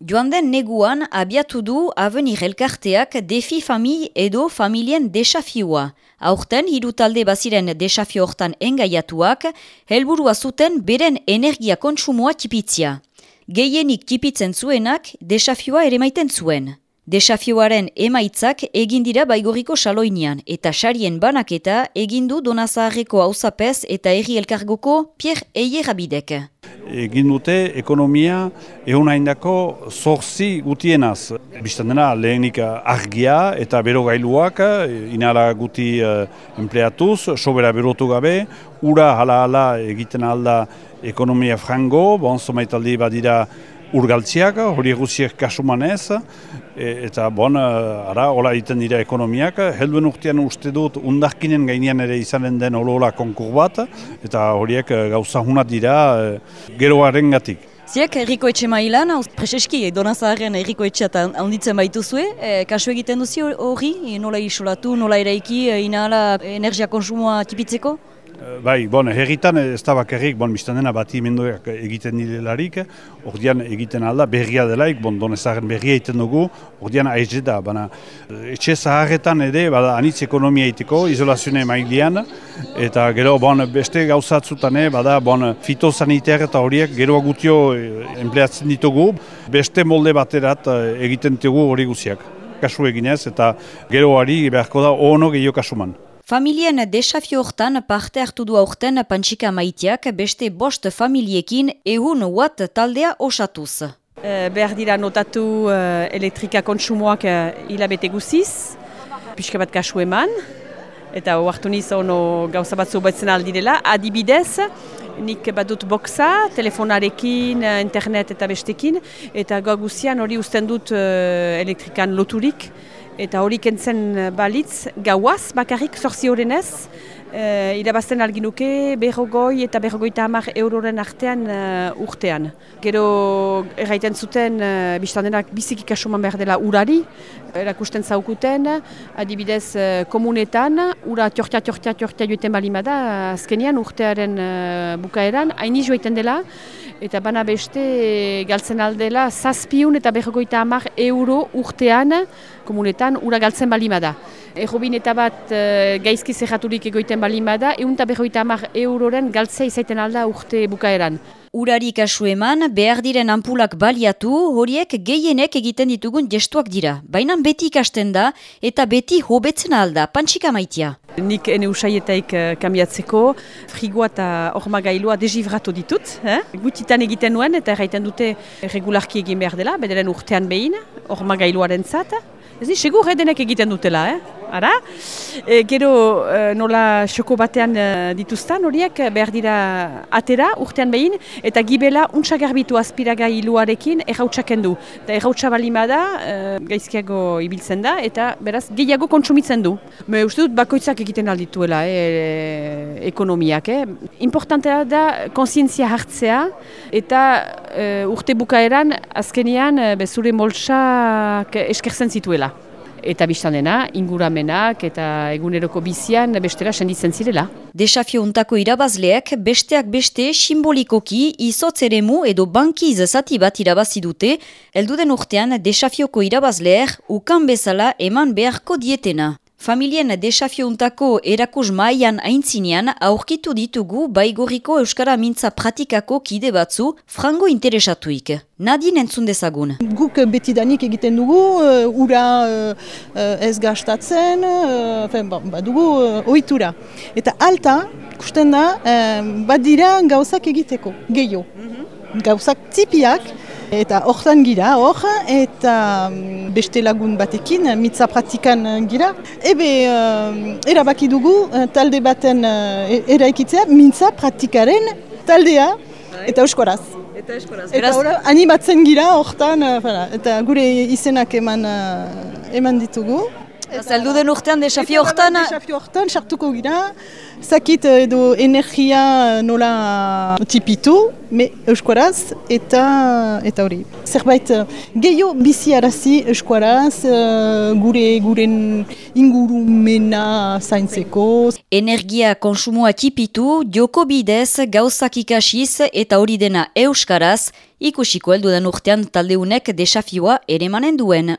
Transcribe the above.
Joan den neguan abiatu du avenir elkarteak defi famili edo familien desafioa. Aurten, hiru talde baziren desafio hortan engaiatuak, helburua zuten beren energia kontsumoa tipitzia. Gehienik tipitzen zuenak desafioa ere maiten zuen. Desafioaren emaitzak egin dira baigoriko saloinian eta sarien banaketa egindu Donazaharreko hauzapez eta erri elkargoko Pierre Eierabidek egin dute ekonomia egun haindako zorzi gutienaz. Bistan dena lehenik argia eta bero gailuak, inala guti empleatuz, sobera berotu gabe, ura hala hala egiten alda ekonomia frango, bon, somaitaldi badira urgaltziak, hori eguziek kasumanez, e, eta bon, e, ara, hola egiten dira ekonomiak, helduen urtean uste dut undarkinen gainean ere izanen den holola konkur bat, eta horiek e, gauza hunat dira e, geroaren gatik. Ziak, erriko etxe mailan, preseski, donazaren erriko etxe eta handitzen baitu zuen, e, kasu egiten duzi hori, nola isolatu, nola eraiki, inala energia konsumoa tipitzeko? Bai, bon, herritan ez da bakarrik, bon, biztan dena bati mendoak egiten nilelarik, ordian egiten alda, berria delaik, bon, donezaren berria egiten dugu, ordian aiz da, baina etxe zaharretan ere, bada, anitz ekonomia egiteko, izolazione mailean, eta gero, bon, beste gauzatzutan, bada, bon, fitosaniter eta horiek, gero gutio empleatzen ditugu, beste molde baterat egiten dugu hori guziak, kasu eginez, eta gero hori beharko da, ono gehiago kasuman. Familien desafio hortan parte hartu du aurten pantxika maitiak beste bost familiekin ehun watt taldea osatuz. E, behar dira notatu uh, elektrika kontsumoak uh, hilabete guziz, pixka bat kasu eman, eta oartu niz ono gauza batzu betzen aldirela. Adibidez, nik badut boxa, telefonarekin, internet eta bestekin, eta guzian hori usten dut elektrikan loturik, eta hori kentzen eh, balitz gauaz bakarrik zorzi horrenez, Uh, irabazten alginuke berrogoi eta berrogoita hamar euroren artean uh, urtean. Gero erraiten zuten uh, biztandenak biziki kasuman behar dela urari, erakusten zaukuten, adibidez komunetan, ura tiortia, tiortia, tiortia joiten balimada, azkenian urtearen uh, bukaeran, haini joiten dela, eta bana beste galtzen aldela zazpiun eta berrogoita hamar euro urtean komunetan ura galtzen balimada. Eta bat e, gaizki zerraturik egoiten balimada, egun eta berrogoita hamar euroren galtzea izaiten alda urte bukaeran. Urari kasu eman, behar diren ampulak baliatu, horiek gehienek egiten ditugun gestuak dira. Baina beti ikasten da eta beti hobetzen alda, pantxika maitia. Nik ene usaietaik uh, kambiatzeko, frigoa eta orma gailua dejivratu ditut. Eh? Gutitan egiten nuen eta erraiten dute regularki egin behar dela, bederen urtean behin, orma gailuaren zat. Ez ni, segur edenek egiten dutela, eh? Ara? E, gero e, nola xoko batean e, dituztan horiek behar dira atera urtean behin eta gibela untsa garbitu azpiraga hiluarekin errautsaken du. Eta errautsa balimada e, gaizkiago ibiltzen da eta beraz gehiago kontsumitzen du. Me uste dut bakoitzak egiten aldituela e, ekonomiak. Eh? Importantea da konsientzia hartzea eta e, urte bukaeran azkenian e, bezure moltsak eskertzen zituela eta biztan dena, inguramenak eta eguneroko bizian bestera senditzen zirela. Desafio untako irabazleak besteak beste simbolikoki izotz eremu edo bankiz zati bat irabazi dute, elduden urtean desafioko irabazleer ukan bezala eman beharko dietena. Familien desafiuntako erakus maian aintzinean aurkitu ditugu baigoriko Euskara Mintza pratikako kide batzu frango interesatuik. Nadien entzun dezagun. Guk betidanik egiten dugu, uh, ura uh, ez gastatzen, uh, ba, dugu uh, oitura. Eta alta, kusten da, uh, badira gauzak egiteko, gehiago. Mhm. Gauzak tipiak, Eta hortan gira, hor, eta mm, beste lagun batekin, mitza pratikan gira. Ebe, uh, erabaki dugu, uh, talde baten uh, eraikitzea, mitza pratikaren taldea, bai. eta euskoraz. Eta euskoraz. Eta ora, animatzen gira, hortan, eta gure izenak eman, eman ditugu. Zeldu den urtean desafio hortan, Desafio hortan, sartuko gira, zakit edo energia nola tipitu, me euskaraz eta eta hori. Zerbait eh, gehiago bizi arazi euskaraz, eh, gure guren ingurumena zaintzeko. energia konsumoa tipitu, joko bidez, gauzak ikasiz eta hori dena euskaraz, ikusiko heldu den urtean taldeunek desafioa ere manen duen.